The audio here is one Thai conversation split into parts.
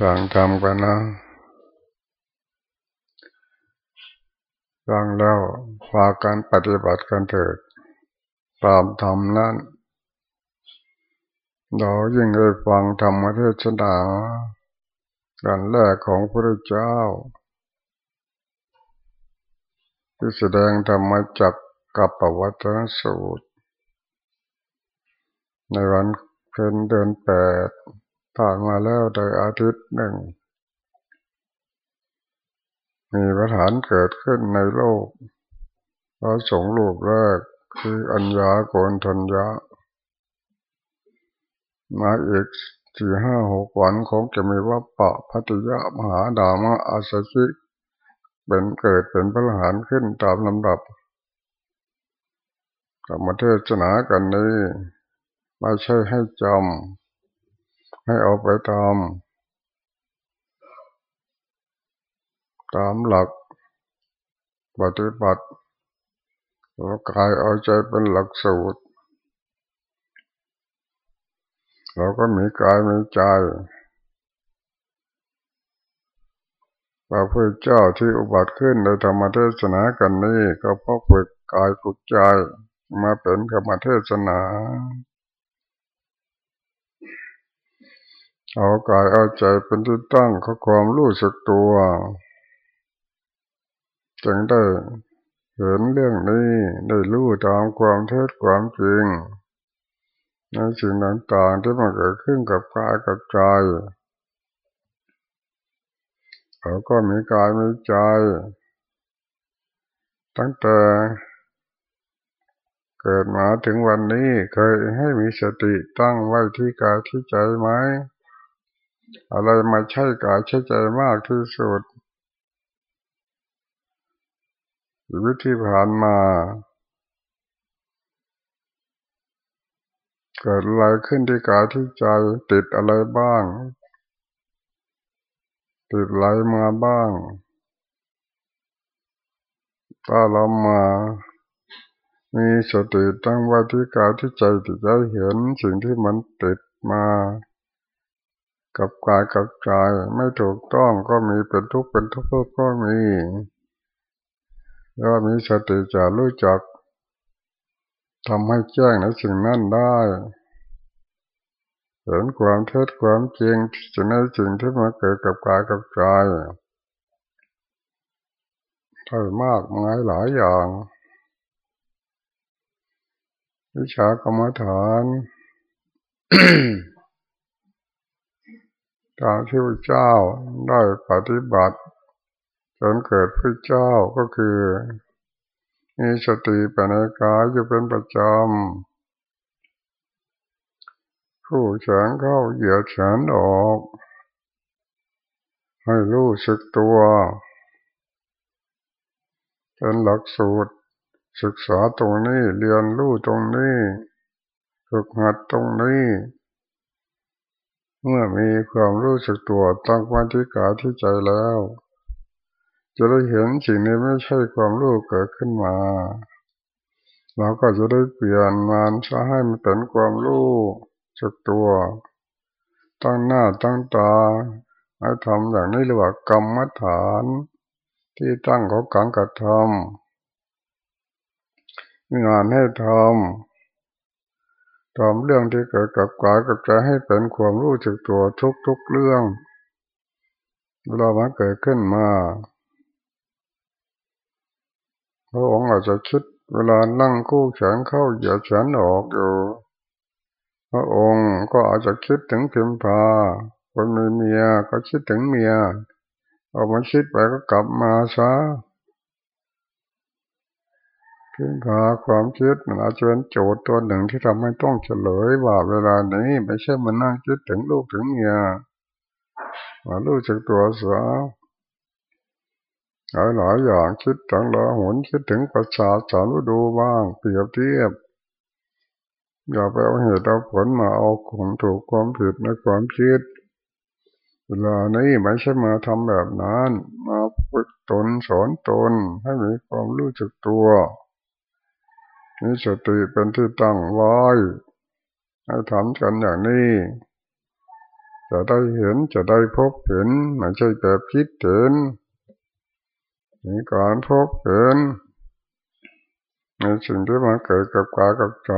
ฟังทำกันนะฟังแล้วพาการปฏิบัติกันเถิดตามธรรมนั้นเรายิ่งได้ฟังธรรมเทศนาการแรกของพระเจ้า ที่แสดงธรรมจักกับปวัตนสูตร ในวันเพ็ญเดือนแปด ผ่านมาแล้วโดยอาทิตย์หนึ่ง มีประฐานเกิดขึ้นในโลกพระสงฆ์ลูกแรกคืออัญญาโกนทัญญามาอีกสี่ห้าหกวันคงจะมีว่าปะพัติยะมหาดามะอาสชิเป็นเกิดเป็นพระหานขึ้นตามลำดับกรรมเทศนากันนี้ ไม่ใช่ให้จำ ให้เอาไปตาม ตามหลักปฏิบัติเรากายเอาใจเป็นหลักสูตร เราก็มีกายมีใจพระพุทธเจ้าที่อุบัติขึ้นในธรรมเทศนากันนี้ก็เพราะฝึกกายฝึกใจมาเป็นธรรมเทศนา เอากายเอาใจเป็นที่ตั้งของความรู้สึกตัว จึงได้เห็นเรื่องนี้ได้รู้ตามความเท็จความจริงในสิ่งต่างๆที่มันเกิดขึ้นกับกายกับใจเขาก็มีกายมีใจ ตั้งแต่เกิดมาถึงวันนี้เคยให้มีสติตั้งไว้ที่กายที่ใจไหม อะไรมาใช่กายใช่ใจมากที่สุดวิธีผ่านมา เกิดอะไรขึ้นที่กายที่ใจติดอะไรบ้าง ติดอะไรมาบ้าง ถ้าเรามามีสติตั้งว่าที่กายที่ใจติดใจเห็นสิ่งที่มันติดมา กับกายกับใจไม่ถูกต้องก็มีเป็นทุกข์เป็นทุกข์ก็มีแล้วมีสติจะรู้จักทำให้แจ้งในสิ่งนั้นได้เห็นความเท็จความจริงสิ่งในสิ่งที่มาเกิดกับกายกับใจใช่มากมายหลายอย่าง วิชากรรมฐาน ตามที่พระเจ้าได้ปฏิบัติจนเกิดพระเจ้าก็คือมีสติปัญญาอยู่เป็นประจำผู้แขนเข้าเหยียดแขนออก ให้รู้สึกตัวเป็นหลักสูตร ศึกษาตรงนี้เรียนรู้ตรงนี้ฝึกหัดตรงนี้ เมื่อมีความรู้สึกตัวตั้งวันที่กาที่ใจแล้ว จะได้เห็นสิ่งนี้ไม่ใช่ความรู้เกิดขึ้นมาเราก็จะได้เปลี่ยนมันซะให้มันเป็นความรู้จักตัว ตั้งหน้าตั้งตาให้ทำอย่างนี้เรียกว่ากรรมฐาน ที่ตั้งของการกระทำงานให้ทำ ทำเรื่องที่เกิดกับกายกับใจให้เป็นความรู้จักตัวทุกๆเรื่องเวลามันเกิดขึ้นมาพระองค์อาจจะคิดเวลานั่งคู่แขนเข้าเหยียดแขนออกอยู่พระองค์ก็อาจจะคิดถึงเพียงพาคนมีเมียก็คิดถึงเมียเอามาคิดไปก็กลับมาซะ เพียงพาความคิดมันอาจจะเป็นโจทย์ตัวหนึ่งที่ทำให้ต้องเฉลยว่าเวลานี้ไม่ใช่มันนั่งคิดถึงลูกถึงเมียมาลูกจากตัวเสือหลายหลายอย่างคิดถึงละหุนคิดถึงประชาสารุดูบ้าง เปรียบเทียบ อย่าไปเอาเหตุเอาผลมาเอาของถูกความผิดในความคิด เวลานี้ไม่ใช่มาทำแบบนั้น มาฝึกตนสอนตนให้มีความรู้จักตัว มีสติเป็นที่ตั้งไว้ให้ทำกันอย่างนี้ จะได้เห็นจะได้พบเห็นไม่ใช่แบบคิดเห็นมีการพบเห็นในสิ่งที่มันเกิดกับกายกับใจ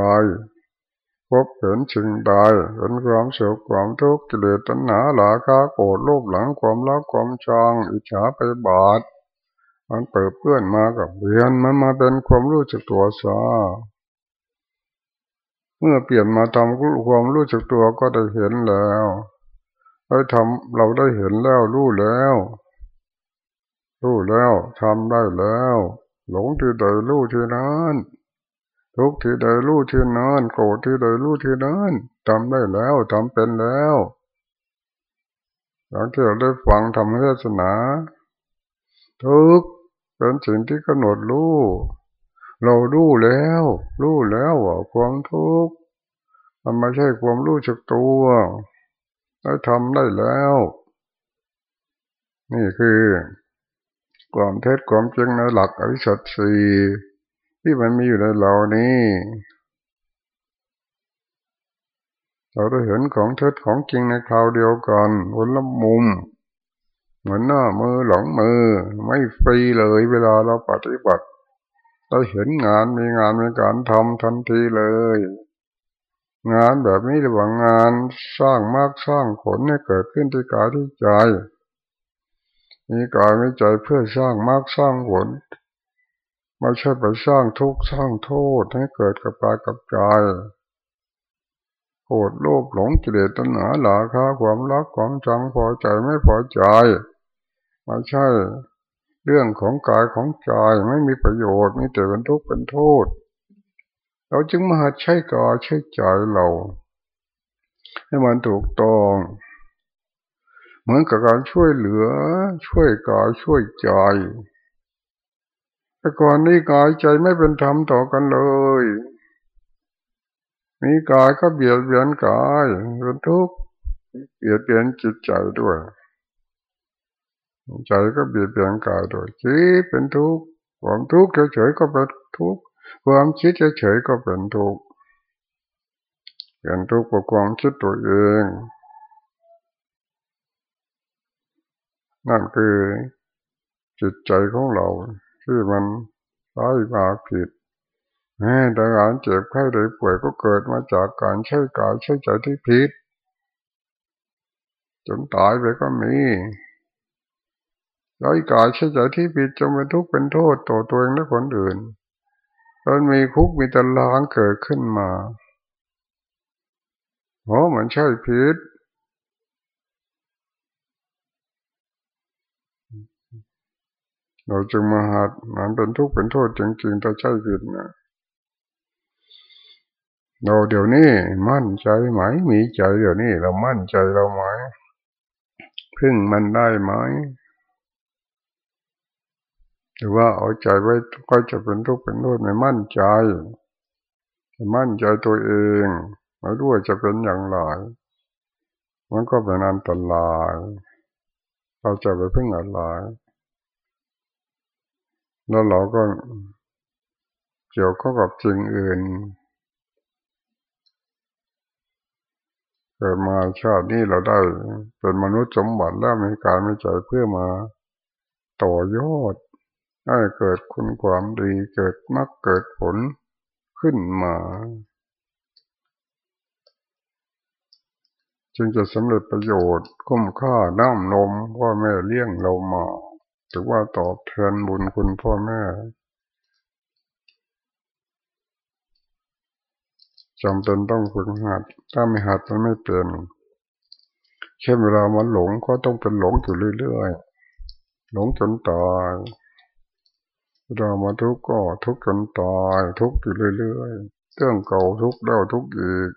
พบเห็นสิ่งใดเห็นความสุขความทุกข์กิเลสตัณหาหลาคาโกรธโลภหลังความรักความชังอิจฉาไปบาด มันเปิดเพื่อนมากับเรียนมันมาเป็นความรู้จักตัวซะเมื่อเปลี่ยนมาทำความรู้จักตัวก็ได้เห็นแล้วได้ทำเราได้เห็นแล้วรู้แล้ว รู้แล้วทำได้แล้ว หลงที่ใดรู้ที่นั้นทุกที่ใดรู้ที่นั้นโกรธที่ใดรู้ที่นั้นทำได้แล้วทำเป็นแล้วหลังที่เราได้ฟังธรรมเทศนาทุก เป็นสิ่งที่กำหนดรู้ เรารู้แล้ว รู้แล้วว่าความทุกข์มันไม่ใช่ความรู้จักตัวได้ทำได้แล้ว นี่คือความเท็จความจริงในหลักอริสัตสีที่มันมีอยู่ในเรานี้เราได้เห็นของเท็จของจริงในคราวเดียวกันวนละมุม เหมือนหน้ามือหลังมือ ไม่ฟรีเลยเวลาเราปฏิบัติเราเห็นงานมีงานมีการทำทันทีเลย งานแบบนี้เรียกว่างานสร้างมากสร้างผลให้เกิดขึ้นที่กายที่ใจมีกายมีใจเพื่อสร้างมากสร้างผลไม่ใช่ไปสร้างทุกข์สร้างโทษให้เกิดกับกายกับใจโกรธโลภหลงกิเลสตัณหาหลาคาความรักความจังพอใจไม่พอใจ ไม่ใช่ เรื่องของกายของใจไม่มีประโยชน์มีแต่เป็นทุกข์เป็นโทษ เราจึงมาหัดใช้กายใช้ใจเรา ให้มันถูกต้องเหมือนกับการช่วยเหลือ ช่วยกายช่วยใจแต่ก่อนนี้กายใจไม่เป็นธรรมต่อกันเลยมีกายก็เบียดเบียนกายเป็นทุกข์เบียดเบียนจิตใจด้วย ใจก็เบียดเบียนกายโดยคิดเป็นทุกข์ความทุกข์เฉยๆก็เป็นทุกข์ความคิดเฉยๆก็เป็นทุกข์เป็นทุกข์เพราะความคิดตัวเอง นั่นคือจิตใจของเราที่มันร้ายมาผิดแม้แต่การเจ็บไข้ได้ป่วยก็เกิดมาจากการใช้กายใช้ใจที่ผิดจนตายไปก็มี ร้ายกายใช้ใจที่ผิดจนเป็นทุกข์เป็นโทษต่อตัวเองและคนอื่นจนมีคุกมีตารางเกิดขึ้นมาเพราะมันใช่ผิดเราจึงมาหัดมันเป็นทุกข์เป็นโทษจริงๆถ้าใช่ผิดนะเราเดี๋ยวนี้มั่นใจไหม มีใจเดี๋ยวนี้เรามั่นใจเราไหมพึ่งมันได้ไหม หรือว่าเอาใจไว้ก็จะเป็นทุกข์เป็นโทษไม่มั่นใจมั่นใจตัวเองไม่รู้ว่าจะเป็นอย่างไรมันก็เป็นอันตรายเราจะไปพึ่งอะไรแล้วเราก็เกี่ยวข้องกับสิ่งอื่นเกิดมาชาตินี้เราได้เป็นมนุษย์สมบัติแล้วมีการไมีใจเพื่อมาต่อยอด ให้เกิดคุณความดีเกิดมรรคเกิดผลขึ้นมาจึงจะสำเร็จประโยชน์คุ้มค่าน้ำนมพ่อแม่เลี้ยงเรามาถือว่าตอบแทนบุญคุณพ่อแม่จำเป็นต้องฝึกหัด ถ้าไม่หัดมันไม่เป็นเช่นเวลามันหลงก็ต้องเป็นหลงอยู่เรื่อยๆ หลงจนตาย เวลามาทุกข์ก็ทุกข์จนตายทุกข์อยู่เรื่อยๆเรื่องเก่าทุกข์แล้วทุกข์อีก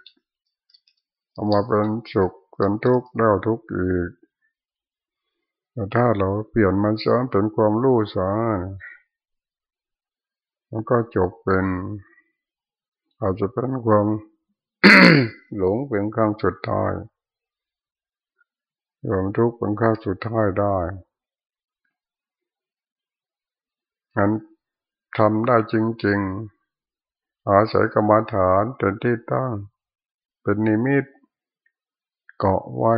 เอามาเป็นสุขเป็นทุกข์แล้วทุกข์อีกแต่ถ้าเราเปลี่ยนมันซะเป็นความรู้ซะมันก็จบเป็น อาจจะเป็นความหลงเป็นข้างสุดท้ายความทุกข์เป็นข้างสุดท้ายได้ งั้นทำได้จริงๆ อาศัยกรรมฐานเป็นที่ตั้ง เป็นนิมิตเกาะไว้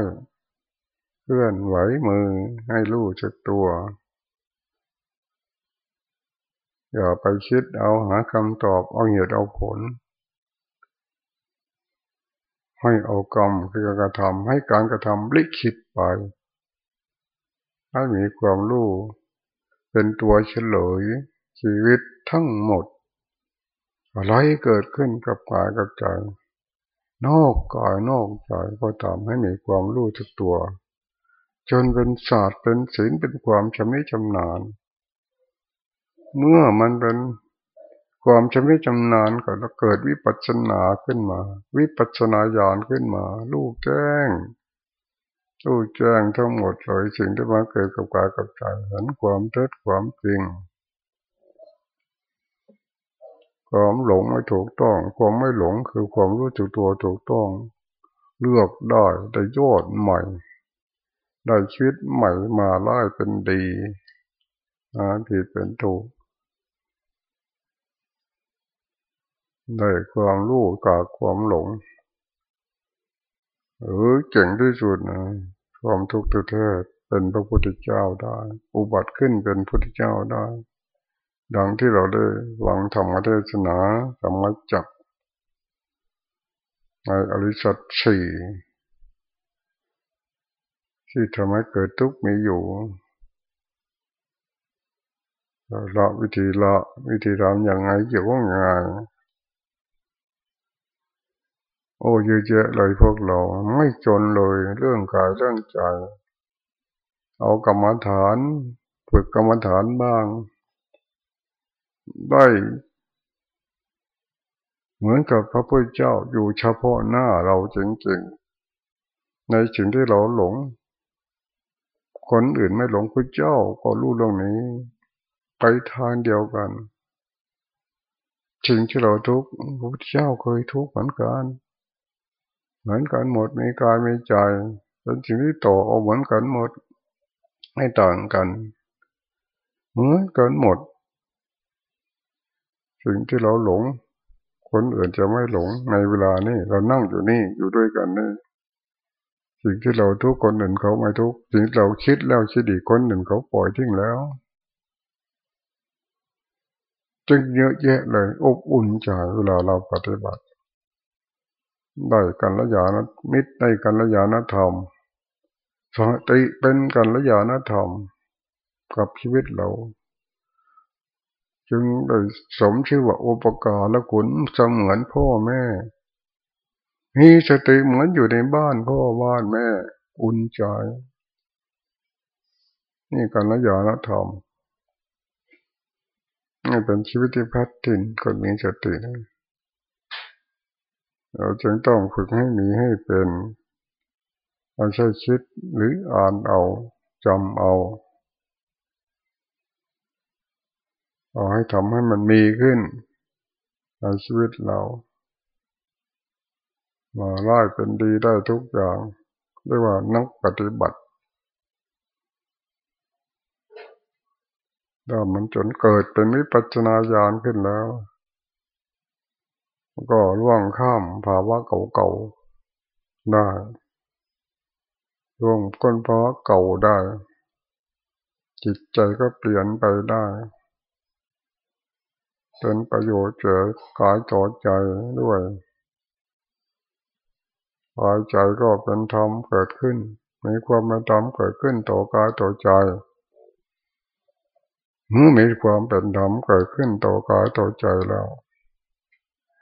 เคลื่อนไหวมือให้รู้จักตัว อย่าไปคิดเอาหาคำตอบเอาเหตุเอาผล ให้เอากรรมคือกระทำให้การกระทำลิขิตไป ให้มีความรู้ เป็นตัวเฉลย ชีวิตทั้งหมด อะไรเกิดขึ้นกับกายกับใจนอกกายนอกใจก็ทำให้มีความรู้ทุกตัว จนเป็นศาสตร์เป็นศิลป์เป็นความชำนิชำนาญ เมื่อมันเป็นความชำนิชำนาญก็จะเกิดวิปัสสนาขึ้นมา วิปัสสนาญาณขึ้นมา ลูกแจ้ง รู้แจ้งทั้งหมดเลยสิ่งที่มาเกิดกับกายกับใจเห็นความเท็จความจริงความหลงไม่ถูกต้อง ความไม่หลงคือความรู้จักตัวถูกต้อง เลือกได้ได้ยอดใหม่ ได้ชีวิตใหม่มาไล่เป็นดีอาผิดเป็นถูกได้ความรู้จากความหลง เออเก่งที่สุดนะความทุกข์แท้เป็นพระพุทธเจ้าได้ อุบัติขึ้นเป็นพุทธเจ้าได้ ดังที่เราได้วางธรรมเทศนาธรรมจักในอริสัตสี่ที่ทำให้เกิดทุกข์มีอยู่ละวิธีละวิธีทำอย่างไงเกี่ยวกับงาน โอ้เยอะแยะเลยพวกเราไม่จนเลยเรื่องกายเรื่องใจ เอากรรมฐานฝึกกรรมฐานบ้าง ได้ เหมือนกับพระพุทธเจ้าอยู่เฉพาะหน้าเราจริงๆ ในสิ่งที่เราหลง คนอื่นไม่หลงพระเจ้าก็รู้เรื่องนี้ ไปทางเดียวกันสิ่งที่เราทุกข์พระพุทธเจ้าเคยทุกข์เหมือนกัน เหมือนกันหมดมีกายมีใจเป็นสิ่งที่ต่อเอาเหมือนกันหมด ไม่ต่างกัน เหมือนกันหมด สิ่งที่เราหลง คนอื่นจะไม่หลงในเวลานี้เรานั่งอยู่นี่อยู่ด้วยกันนี่สิ่งที่เราทุกคนอื่นเขาไม่ทุกสิ่งเราคิดแล้วคิดอีกคนหนึ่งเขาปล่อยทิ้งแล้ว จึงเยอะแยะเลย อบอุ่นใจเวลาเราปฏิบัติ ได้กันละยานมิตรได้กันละยานธรรมสติเป็นกันละยานธรรม กับชีวิตเรา จึงได้สมชื่อว่าอุปการละคุณเสมือนพ่อแม่ มีสติเหมือนอยู่ในบ้านพ่อบ้านแม่ อุ่นใจ นี่กันละยานธรรมนี่เป็นชีวิตที่พัฒน์ถินคนมีสตินะ เราจึงต้องฝึกให้มีให้เป็นไม่ใช่คิดหรืออ่านเอาจำเอา เอาให้ทำให้มันมีขึ้นในชีวิตเรา มาไล่เป็นดีได้ทุกอย่างเรียกว่านักปฏิบัติถ้ามันจนเกิดเป็นวิปัจจนาญาณขึ้นแล้ว ก็ล่วงข้ามภาวะเก่าๆได้ล่วงก้นภาวะเก่าได้ จิตใจก็เปลี่ยนไปได้เป็นประโยชน์เกิดกายต่อใจด้วยกายใจก็เป็นธรรมเกิดขึ้นมีความเป็นธรรมเกิดขึ้นต่อกายต่อใจเมื่อมีความเป็นธรรมเกิดขึ้นต่อกายต่อใจแล้ว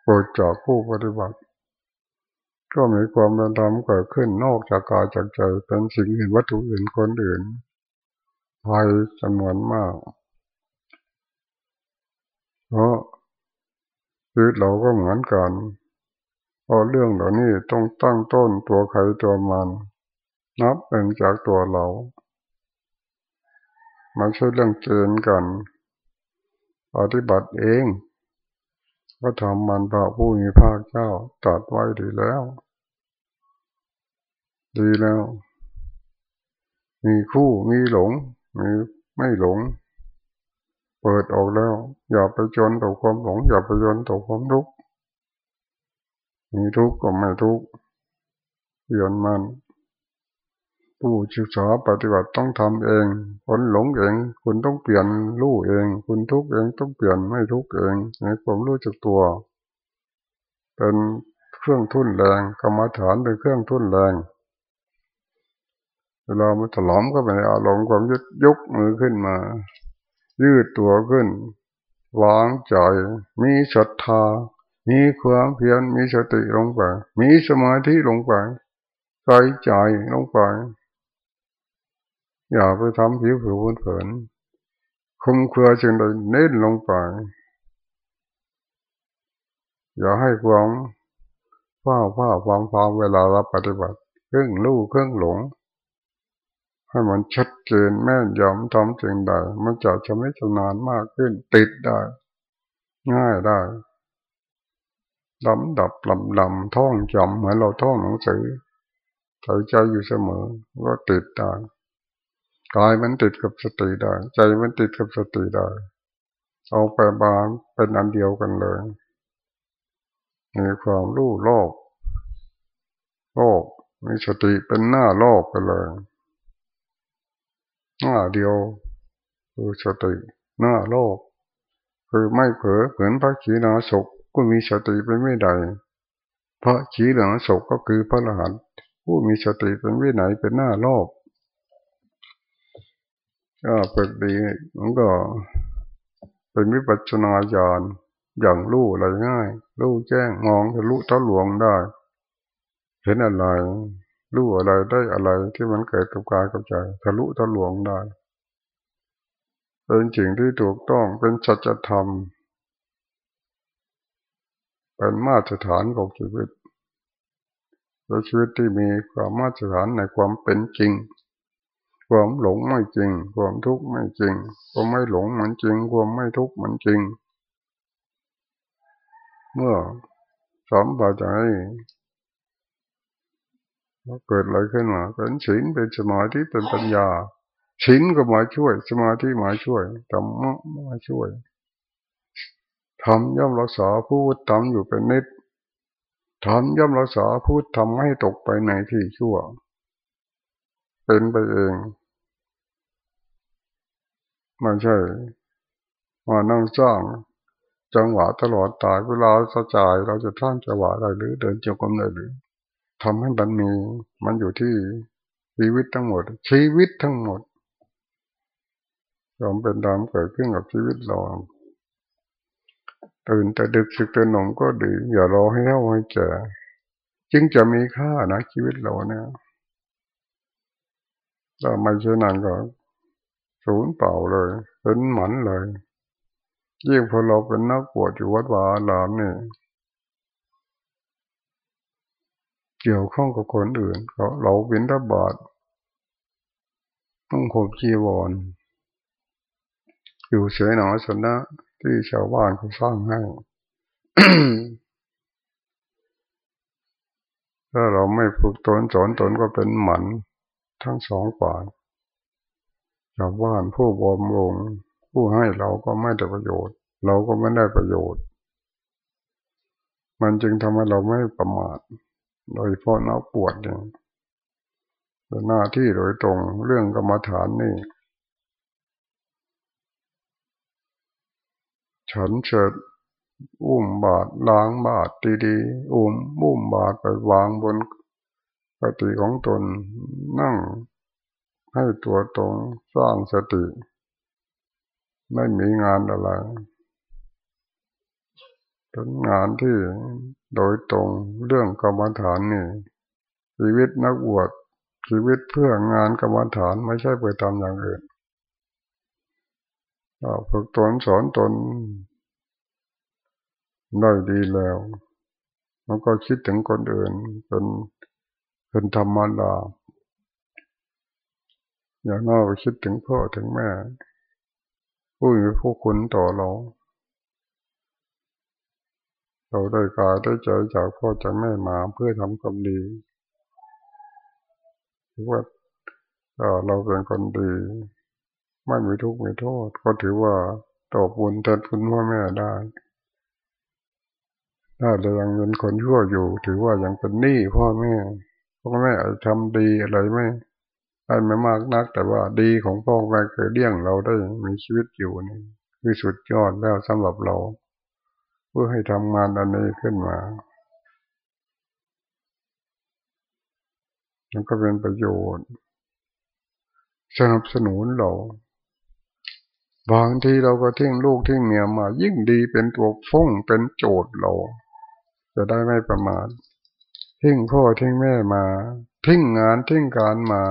เกิดจากผู้ปฏิบัติ ก็มีความเป็นธรรมเกิดขึ้นนอกจากกายจากใจเป็นสิ่งอื่นวัตถุอื่นคนอื่นภัยจำนวนมาก เพราะชีวิตเราก็เหมือนกันเพราะเรื่องเหล่านี้ต้องตั้งต้นตัวใครตัวมัน นับเป็นจากตัวเราไม่ใช่เรื่องเกณฑ์กัน ปฏิบัติเอง ก็ทำมันพระผู้มีภาคเจ้าตัดไว้ดีแล้ว ดีแล้ว มีคู่มีหลง มีไม่หลง เปิดออกแล้ว อย่าไปจนต่อความหลง อย่าไปจนต่อความทุกข์มีทุกข์ก็ไม่ทุกข์เปลี่ยนมัน ผู้ศึกษาปฏิบัติต้องทำเองคนหลงเอง คุณต้องเปลี่ยนรู้เอง คุณทุกเองต้องเปลี่ยนไม่ทุกเองในความรู้จักตัว เป็นเครื่องทุ่นแรงกรรมฐานเป็นเครื่องทุ่นแรงเวลามันถลอมก็ไปในอารมณ์ความยึดยกมือขึ้นมา ยืดตัวขึ้น วางใจมีศรัทธา มีความเพียรมีสติลงไป มีสมาธิลงไปใส่ใจลงไป อย่าไปทำผิวผิวเผินคุมเครือจึงใดเน้นลงไป อย่าให้ความฝ้าฝ้าความความเวลาเราปฏิบัติ เครื่องลู่เครื่องหลง ให้มันชัดเจนแม่นยำทำจริงได้มันจะชำนิชำนาญมากขึ้นติดได้ ง่ายได้ลำดับลำลำท่องจำเหมือนเราท่องหนังสือใส่ใจอยู่เสมอว่าติดได้ กายมันติดกับสติได้ ใจมันติดกับสติได้เอาไปบานเป็นอันเดียวกันเลยมีความรู้โลก โลกมีสติเป็นหน้าโลกไปเลย หน้าเดียวคือสติหน้าโลก คือไม่เผลอเหมือนพระขีณาสกก็มีสติเป็นไม่ได้พระขีณาสกก็คือพระอรหันต์ผู้มีสติเป็นวิไหนเป็นหน้าโลก ก็เปิดดีมันก็เป็นวิปัสสนาญาณอย่างรู้อะไรง่าย รู้แจ้งมองทะลุทะลวงได้ เห็นอะไร รู้อะไรได้อะไรที่มันเกิดกับกายกับใจทะลุทะลวงได้ เป็นสิ่งที่ถูกต้องเป็นสัจธรรม เป็นมาตรฐานของชีวิตและชีวิตที่มีความมาตรฐานในความเป็นจริง ความหลงไม่จริง ความทุกข์ไม่จริง ความไม่หลงมันจริง ความไม่ทุกข์มันจริง เมื่อสอมบาใจเกิดอะไรขึ้นมาเป็นศีลเป็นสมาธิเป็นปัญญาศีลก็มาช่วย สมาธิมาช่วยธรรมะมาช่วยทำย่อมรักษาพูดทำอยู่เป็นนิดทำย่อมรักษาพูดทำให้ตกไปในที่ชั่ว เป็นไปเอง ไม่ใช่มานั่งสร้างจังหวะตลอดตายเวลาสะจายเราจะท่านจังหวะได้หรือเดินจงกรมได้หรือทำให้มันมี มันอยู่ที่ชีวิตทั้งหมด ชีวิตทั้งหมดยอมเป็นดามเกิดขึ้นกับชีวิตเราตื่นแต่ดึกสึกตื่นหนมก็ดีอย่ารอให้เท่าให้แก่จึงจะมีค่านะชีวิตเราเนี่ยถ้าไม่เช่นนั้นก็ ศูนย์เปล่าเลยเป็นหมันเลยยิ่งพอเราเป็นนักบวชอยู่วัดวาลามเนี่ยเกี่ยวข้องกับคนอื่นเขาเราเป็นทบาทต้องขบจีวร อยู่เฉยหนอสนะที่ชาวบ้านเขาสร้างให้ถ้าเราไม่ฝึกตนสอนตนก็เป็นหมันทั้งสองฝ่ายาวบ้านผู้บอมลง ผู้ให้เราก็ไม่ได้ประโยชน์ เราก็ไม่ได้ประโยชน์ มันจึงทำให้เราไม่ประมาท โดยเพราะนักปวดเนี่ยเป็นหน้าที่โดยตรงเรื่องกรรมฐานนี่ฉันเฉิดอุ้มบาดล้างบาดดีๆอุ้มบุ้มบาดไปวางบนปฏิของตนนั่ง ให้ตัวตรงสร้างสติ ไม่มีงานอะไรเป็นงานที่โดยตรงเรื่องกรรมฐานนี่ ชีวิตนักบวชชีวิตเพื่องานกรรมฐานไม่ใช่ไปทำอย่างอื่นฝึกตนสอนตนได้ดีแล้วมันก็คิดถึงคนอื่นเป็นเป็นธรรมดา อย่างน้อยคิดถึงพ่อถึงแม่ ผู้มีผู้คุณต่อเรา เราได้กายได้ใจจากพ่อจากแม่มาเพื่อทำความดีถือว่าเราเป็นคนดี ไม่มีทุกข์ไม่โทษ ก็ถือว่าตอบบุญแทนคุณพ่อแม่ได้ถ้าเรายังเป็นคนชั่วอยู่ ถือว่ายังเป็นหนี้พ่อแม่พ่อแม่อาจทำดีอะไรไม่ ได้ไม่มากนัก แต่ว่าดีของพ่อแม่เคยเลี้ยงเราได้มีชีวิตอยู่นี่คือสุดยอดแล้วสำหรับเรา เพื่อให้ทำงานอันนี้ขึ้นมามันก็เป็นประโยชน์ สนับสนุนเราบางทีเราก็ทิ้งลูกทิ้งเมียมา ยิ่งดีเป็นตัวฟ้องเป็นโจทย์เรา จะได้ไม่ประมาททิ้งพ่อทิ้งแม่มา ทิ้งงานทิ้งการมา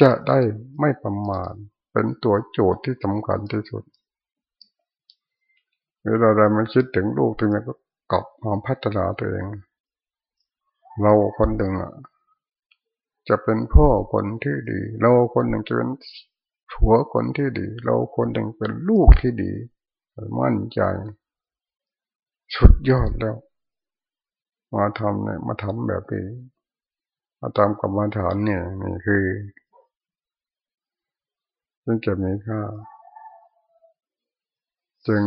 จะได้ไม่ประมาทเป็นตัวโจทย์ที่สำคัญที่สุดเวลาเรามาคิดถึงลูกถึงแม้ก็กลับมาพัฒนาตัวเอง เราคนหนึ่งอะ จะเป็นพ่อคนที่ดี เราคนหนึ่งจะเป็นผัวคนที่ดี เราคนหนึ่งเป็นลูกที่ดีมั่นใจสุดยอดแล้ว มาทำเนี่ยมาทำแบบนี้มาตามกรรมฐานเนี่ยนี่คือ จึงจะมีค่า จึง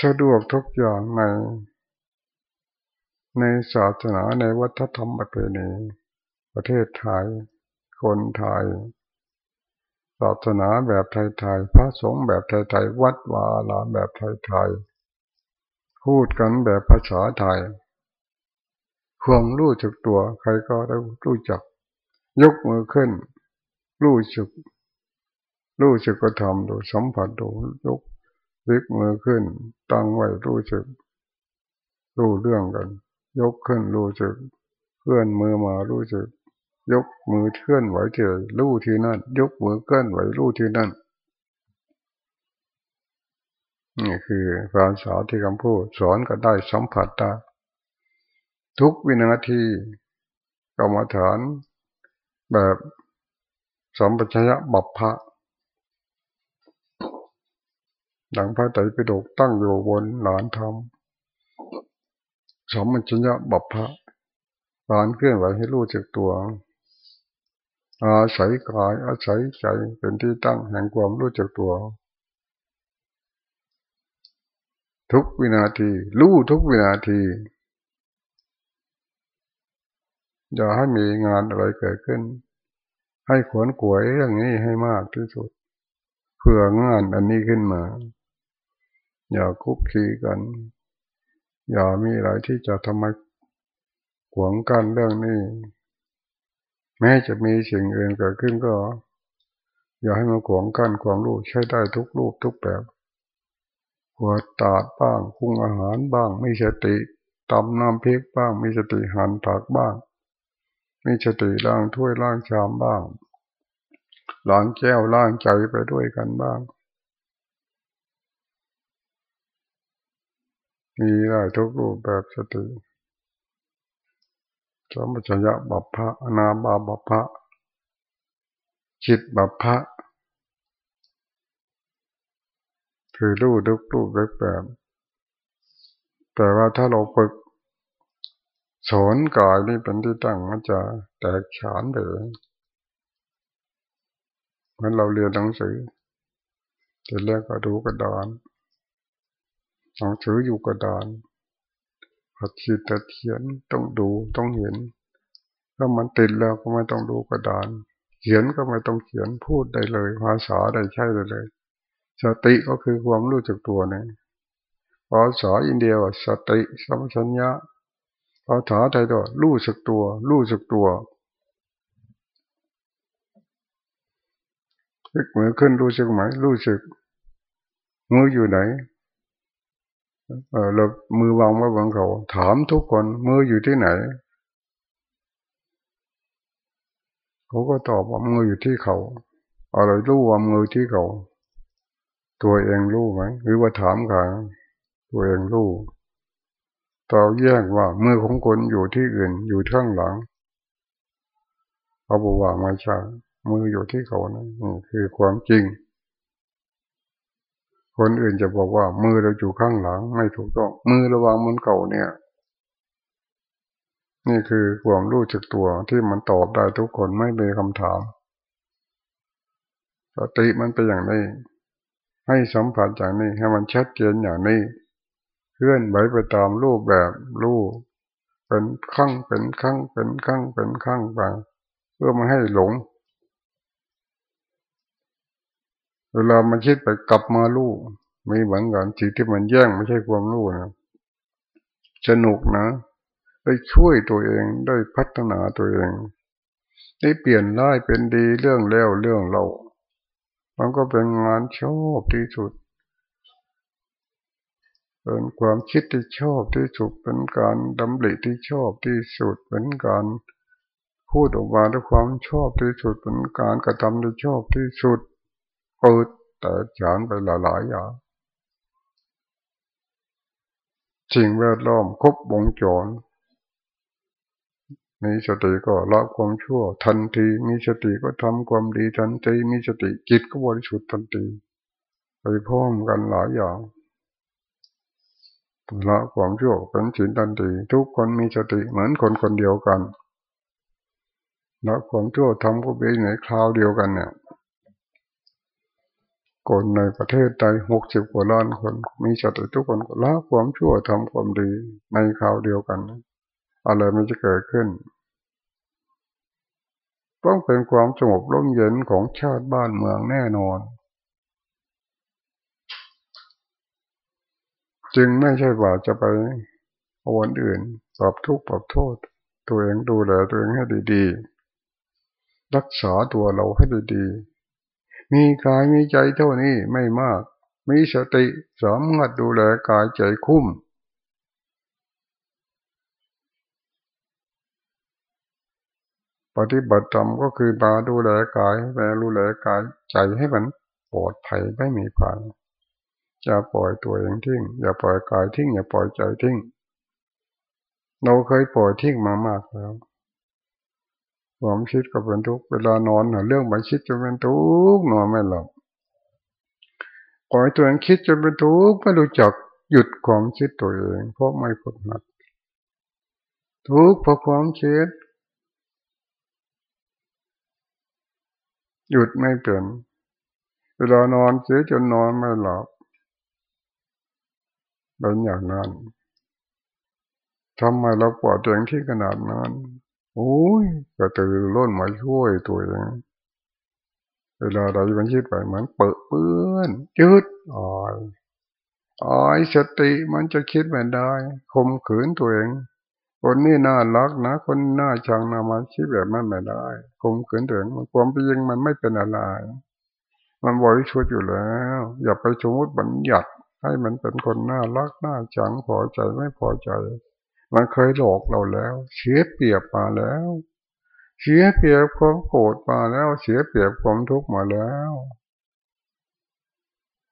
สะดวกทุกอย่างใน ในศาสนาในวัฒนธรรมประเพณีประเทศไทย คนไทยศาสนาแบบไทยๆพระสงฆ์แบบไทยๆวัดวาลาแบบไทยๆพูดกันแบบภาษาไทยความรู้จักตัว ใครก็ได้รู้จัก ยกมือขึ้น รู้จักรู้จักก็ทำดูสัมผัสดูยกวิกมือขึ้น ตั้งไว้รู้จักรู้เรื่องกัน ยกขึ้นรู้สึกเคลื่อนมือมารู้สึก ยกมือเคลื่อนไหวเฉยรู้ที่นั่น ยกมือเคลื่อนไหวรู้ที่นั่นนี่คือภาษาที่คำพูดสอนก็ได้สัมผัสได้ทุกวินาทีกรรมฐานแบบ สัมปชัญญะบัพพะดังพระไตรปิฎกตั้งอยู่บนหลานธรรมสมัญชญะบัพพะการเคลื่อนไหวให้รู้จักตัว อาศัยกายอาศัยใจเป็นที่ตั้งแห่งความรู้จักตัว ทุกวินาที รู้ทุกวินาทีอย่าให้มีงานอะไรเกิดขึ้น ให้ขวนขวยเรื่องนี้ให้มากที่สุดเพื่องานอันนี้ขึ้นมา อย่าคุกคีกัน อย่ามีอะไรที่จะทำให้หวงกันเรื่องนี้ แม้จะมีสิ่งอื่นเกิดขึ้นก็ อย่าให้มันขวงกันความรู้ใช้ได้ทุกรูปทุกแบบหัวตาดบ้างคุงอาหารบ้างมีสติตำน้ำพริกบ้างมีสติหันผักบ้าง มีสติล้างถ้วยล้างชามบ้างล้างแก้วล้างใจไปด้วยกันบ้าง มีได้ทุกรูปแบบสติสมัญญะบัพพะนาบาบัพพะจิตบัพพะคือรู้ทุกรูปแบบแบบแต่ว่าถ้าเราฝึก สอนกายนี่เป็นที่ตั้งมันจะแตกฉานไปเหมือนเราเรียนหนังสือทีแรกก็ดูกระดานหนังสืออยู่กระดานหัดขีดตัดเขียนต้องดูต้องเห็นถ้ามันติดแล้วก็ไม่ต้องดูกระดาน เขียนก็ไม่ต้องเขียนพูดได้เลย ภาษาได้ใช่เลยเลย สติก็คือความรู้จักตัวนี่ภาษาอินเดียว่าสติสัมชัญญะาษาไทยก็รู้สึกตัว รู้สึกตัวพลิกมือขึ้นรู้สึกไหมรู้สึกมืออยู่ไหนเออเรามือวางไว้บนเขา ถามทุกคนมืออยู่ที่ไหนเขาก็ตอบว่ามืออยู่ที่เขาอะไรรู้ว่ามือที่เขา ตัวเองรู้ไหมหรือว่าถามกันตัวเองรู้ ต่อแยกว่ามือของคนอยู่ที่อื่นอยู่ข้างหลังเขาบอกว่าไม่ใช่มืออยู่ที่เขานะนี่คือความจริง คนอื่นจะบอกว่า มือเราอยู่ข้างหลัง ไม่ถูกต้อง มือระวางมันเก่าเนี่ย นี่คือความรู้จักตัวที่มันตอบได้ทุกคนไม่มีคำถามสติมันเป็นอย่างนี้ ให้สัมผัสอย่างนี้ให้มันชัดเจนอย่างนี้ เคลื่อนไหวไปตามรูปแบบรูปเป็นขั้งเป็นขั้งเป็นขั้งเป็นขั้งไปเพื่อไม่ให้หลงเวลามันคิดไปกลับมาลู่มีเหมือนกันสิ่งที่มันแย่งไม่ใช่ความรู้นะสนุกนะ ได้ช่วยตัวเองได้พัฒนาตัวเอง ได้เปลี่ยนร้ายเป็นดีเรื่องแล้วเรื่องเรา มันก็เป็นงานชอบที่สุด เป็นความคิดที่ชอบที่สุดเป็นการดำริที่ชอบที่สุดเป็นการพูดออกมาด้วยความชอบที่สุดเป็นการกระทำที่ชอบที่สุดเปิดแต่ฉานไปหลายๆอย่างสิ่งแวดล้อมครบวงจรมีสติก็ละความชั่ว ทันทีมีสติก็ทำความดีทันทีมีสติจิตก็บริสุทธิ์ทันทีไปพร้อมกันหลายอย่าง ละความชั่วเป็นสินทันทีทุกคนมีสติเหมือนคนคนเดียวกันละความชั่วทำก็เป็นในคราวเดียวกันเนี่ยคนในประเทศไทยหกสิบกว่าล้านคนมีสติทุกคนละความชั่วทำความดีในคราวเดียวกัน อะไรมันจะเกิดขึ้น ต้องเป็นความสงบร่มเย็นของชาติบ้านเมืองแน่นอน จึงไม่ใช่ว่าจะไปเอาวันอื่นปรับทุกข์ปรับโทษ ตัวเองดูแลตัวเองให้ดีๆ รักษาตัวเราให้ดีๆ มีกายมีใจเท่านี้ไม่มาก มีสติสามารถดูแลกายใจคุ้มปฏิบัติธรรมก็คือมาดูแลกายแม่ดูแลกายใจให้มันปลอดภัยไม่มีภัย อย่าปล่อยตัวเองทิ้ง อย่าปล่อยกายทิ้ง อย่าปล่อยใจทิ้ง เราเคยปล่อยทิ้งมามากแล้วความคิดก็เป็นทุกข์เวลานอนเรื่องไปคิดจนเป็นทุกข์นอนไม่หลับปล่อยตัวเองคิดจนเป็นทุกข์ไม่รู้จักหยุดความคิดตัวเองเพราะไม่ฝึกหัดทุกข์เพราะความคิดหยุดไม่เป็นเวลานอนเสียจนนอนไม่หลับ เป็นอย่างนั้นทำไมเราปล่อยตัวเองที่ขนาดนั้นโอ้ยกระตือร้นมาช่วยตัวเองเวลาเราจะเป็นชีวิตไปเหมือนเปิดเปื้อนจืดอ่อยอ่อยสติมันจะคิดไม่ได้คมขืนตัวเอง คนนี้น่ารักนะ คนน่าชังนะมาคิดแบบนั้นไม่ได้คงเกินถึงความเป็นจริงมันไม่เป็นอะไร มันบริสุทธิ์อยู่แล้ว อย่าไปสมมติบัญญัติ ให้มันเป็นคนน่ารักน่าชังพอใจไม่พอใจ มันเคยหลอกเราแล้ว เสียเปรียบมาแล้ว เสียเปรียบความโกรธมาแล้ว เสียเปรียบความทุกข์มาแล้ว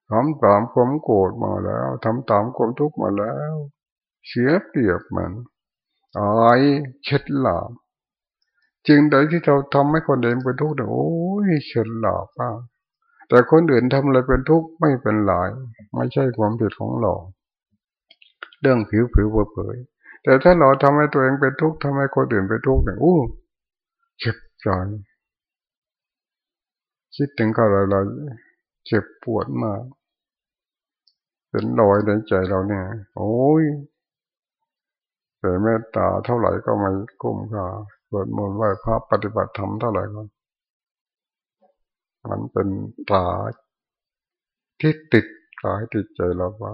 ทำตามความโกรธมาแล้วทำตามความทุกข์มาแล้ว เสียเปรียบมันอายเช็ดหลาบจึงใดที่เราทำให้คนเดินเป็นทุกข์เนี่ยโอ้ยเฉดหลาบบ้าง แต่คนอื่นทำอะไรเป็นทุกข์ไม่เป็นไรไม่ใช่ความผิดของเรา เรื่องผิวผิวเผยแต่ถ้าเราทำให้ตัวเองเป็นทุกข์ทำให้คนอื่นเป็นทุกข์เนี่ยอู้เจ็บใจคิดถึงเขาอะไรเจ็บปวดมากเป็นรอยในใจเราเนี่ย โอ้ยแต่เมตตาเท่าไหร่ก็ไม่คุ้มค่าสวดมนต์ไหว้พระปฏิบัติธรรมเท่าไหร่ก็ มันเป็นตาที่ติดกายติดใจเราว่า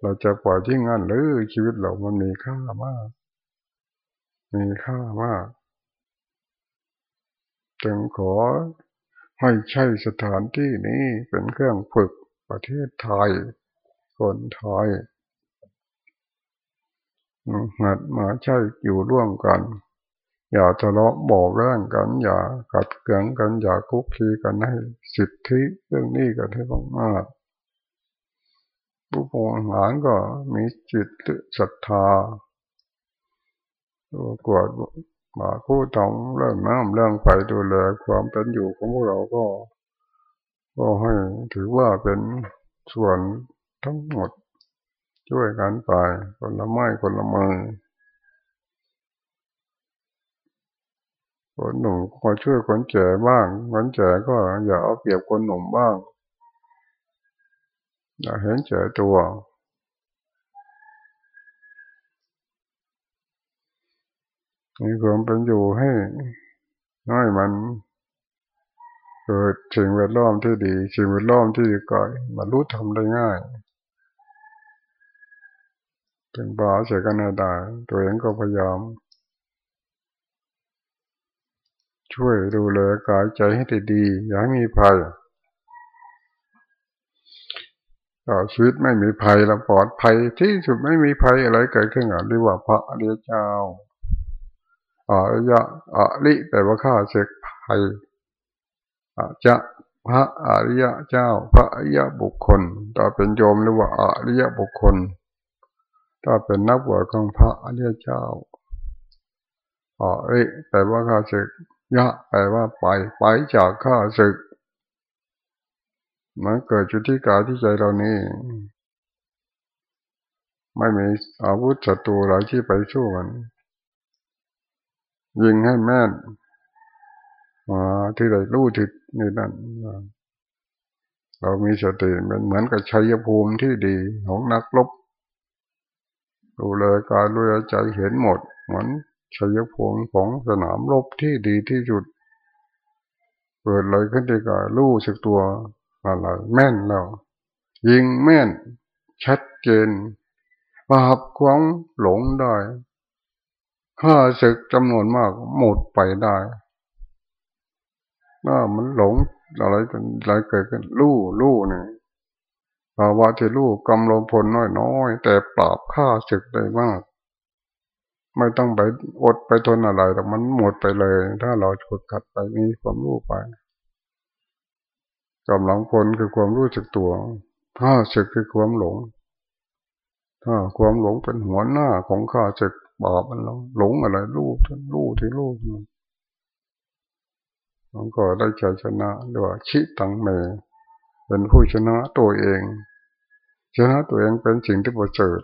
เราจะปล่อยที่งั้นหรือชีวิตเรามันมีค่ามาก มีค่ามาก จึงขอให้ใช้สถานที่นี้เป็นเครื่องฝึกประเทศไทย คนไทยหัดมาใช้อยู่ร่วมกัน อย่าทะเลาะบอกแร่งกัน อย่าขัดเกืองกัน อย่าคุกคีกันให้สิทธิเรื่องนี้กันให้มากๆผู้ปกครองก็มีจิตศรัทธาตัวกวดมาคู่ทองเรื่องน้ำเรื่องไฟดูแลความเป็นอยู่ของพวกเราก็ ก็ให้ถือว่าเป็นส่วนทั้งหมด ช่วยกันไปคนละไม้คนละมือ คนหนุ่มก็ช่วยคนแก่บ้าง คนแก่ก็อย่าเอาเปรียบคนหนุ่มบ้าง อย่าเห็นแก่ตัว มีความเป็นอยู่ให้น้อยมันเกิดสิ่งแวดล้อมที่ดีสิ่งแวดล้อมที่ดีก่อยมันรู้ทำได้ง่ายเป็นบาเสียกันได้ตัวเองก็พยายาม ช่วยดูแลกายใจให้ดีๆอย่าให้มีภัยชีวิตไม่มีภัยเราปลอดภัยที่สุดไม่มีภัยอะไรเกิดขึ้นอะเรียกว่าพระอริยเจ้าอริยะอริแปลว่าข้าศึกภัยอาจะพระอริยเจ้า พระอริยบุคคล ถ้าเป็นโยมเรียกว่าอริยบุคคล ถ้าเป็นนักบวชของพระอริยเจ้าอริแปลว่าข้าศึก ยะแปลว่าไปไปจากข้าศึกมันเกิดจุดที่กายที่ใจเรานี่ไม่มีอาวุธศัตรูอะไรที่ไปสู้มัน ยิงให้แม่นมาที่ใดรู้ที่นี่นั่นเรามีสติเป็นเหมือนกับชัยภูมิที่ดีของนักรบดูเลยกายรู้ใจเห็นหมด เหมือน ชัยภูมิของสนามรบที่ดีที่สุด เปิดเลยขึ้นที่กายรู้สึกตัวอะไรแม่นแล้ว ยิงแม่น ชัดเจนปราบความหลงได้ข้าศึกจำนวนมากหมดไปได้ถ้ามันหลงอะไรอะไรเกิดขึ้นรู้รู้เนี่ยภาวะที่รู้กำลังพลน้อยๆแต่ปราบข้าศึกได้มาก ไม่ต้องไปอดไปทนอะไรแต่มันหมดไปเลย ถ้าเราฝึกขัดไปมีความรู้ไปกำลังพลคือความรู้จักตัวข้าศึกคือความหลง ถ้าความหลงเป็นหัวหน้าของข้าศึกบาปมันหลงอะไรรู้รู้ที่รู้มันก็ได้ใจชนะด้วยชิตังเม เป็นผู้ชนะตัวเอง ชนะตัวเองเป็นสิ่งที่ประเสริฐ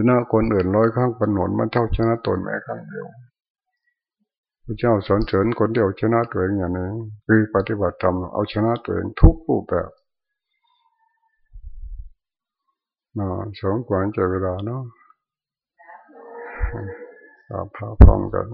ชนะคนอื่นร้อยครั้งเป็นหนนมันเท่าชนะตนแม้ครั้งเดียวพระเจ้าสอนเสริญคนเดียวชนะตัวเองอย่างนี้คือปฏิบัติธรรมเอาชนะตัวเองทุกรูปแบบนาสองกว่าจะเวลาเนาะพาพร้อมกัน